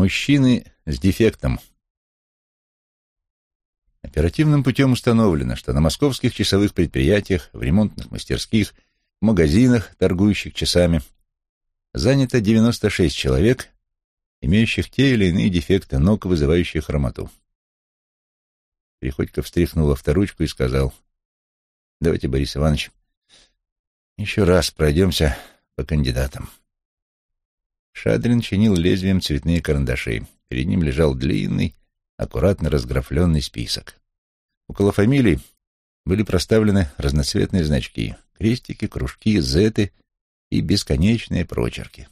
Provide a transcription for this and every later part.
Мужчины с дефектом. Оперативным путем установлено, что на московских часовых предприятиях, в ремонтных мастерских, в магазинах, торгующих часами, занято 96 человек, имеющих те или иные дефекты ног, вызывающие хромоту. Приходько встряхнул авторучку и сказал, «Давайте, Борис Иванович, еще раз пройдемся по кандидатам». Шадрин чинил лезвием цветные карандаши. Перед ним лежал длинный, аккуратно разграфленный список. Около фамилий были проставлены разноцветные значки — крестики, кружки, зеты и бесконечные прочерки.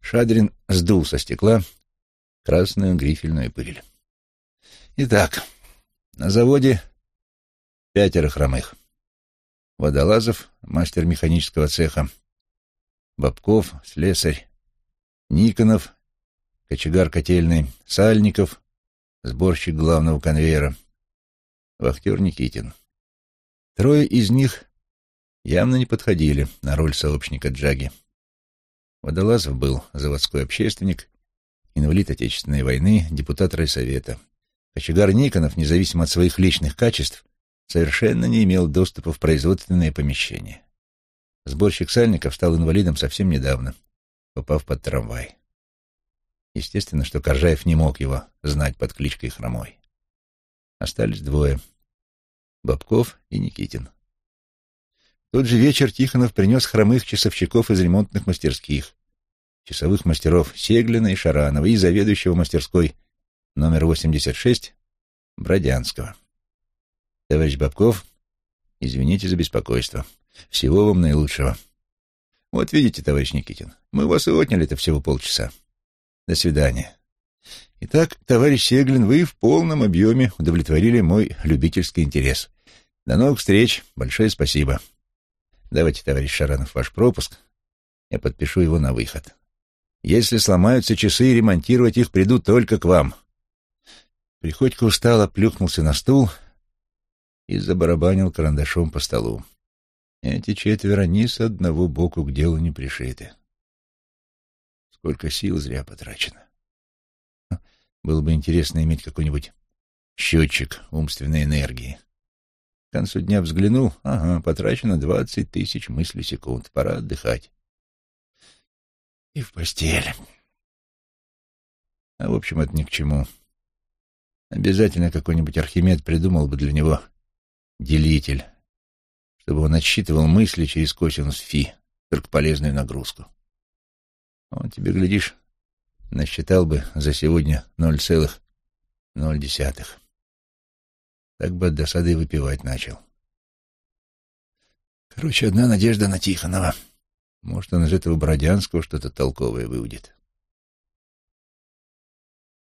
Шадрин сдул со стекла красную грифельную пыль. Итак, на заводе пятеро хромых. Водолазов, мастер механического цеха, Бабков, слесарь, Никонов, кочегар котельный, Сальников, сборщик главного конвейера, вахтер Никитин. Трое из них явно не подходили на роль сообщника Джаги. Водолазов был заводской общественник, инвалид Отечественной войны, депутат райсовета. Кочегар Никонов, независимо от своих личных качеств, совершенно не имел доступа в производственные помещения. Сборщик сальников стал инвалидом совсем недавно, попав под трамвай. Естественно, что Коржаев не мог его знать под кличкой Хромой. Остались двое — Бабков и Никитин. В тот же вечер Тихонов принес хромых часовщиков из ремонтных мастерских, часовых мастеров Сеглина и Шаранова и заведующего мастерской номер 86 Бродянского. Товарищ Бабков, извините за беспокойство. Всего вам наилучшего. Вот видите, товарищ Никитин, мы вас и отняли-то всего полчаса. До свидания. Итак, товарищ Сеглин, вы в полном объеме удовлетворили мой любительский интерес. До новых встреч. Большое спасибо. Давайте, товарищ Шаранов, ваш пропуск. Я подпишу его на выход. Если сломаются часы, ремонтировать их приду только к вам. Приходько устало плюхнулся на стул и забарабанил карандашом по столу. Эти четверо ни с одного боку к делу не пришиты. Сколько сил зря потрачено. Было бы интересно иметь какой-нибудь счетчик умственной энергии. К концу дня взглянул, ага, потрачено двадцать тысяч мыслей секунд, пора отдыхать. И в постель. А в общем, это ни к чему. Обязательно какой-нибудь Архимед придумал бы для него делитель, чтобы он отсчитывал мысли через косинус фи, только полезную нагрузку. Он тебе, глядишь, насчитал бы за сегодня ноль целых ноль десятых. Так бы от досады выпивать начал. Короче, одна надежда на Тихонова. Может, он из этого Бродянского что-то толковое выудит.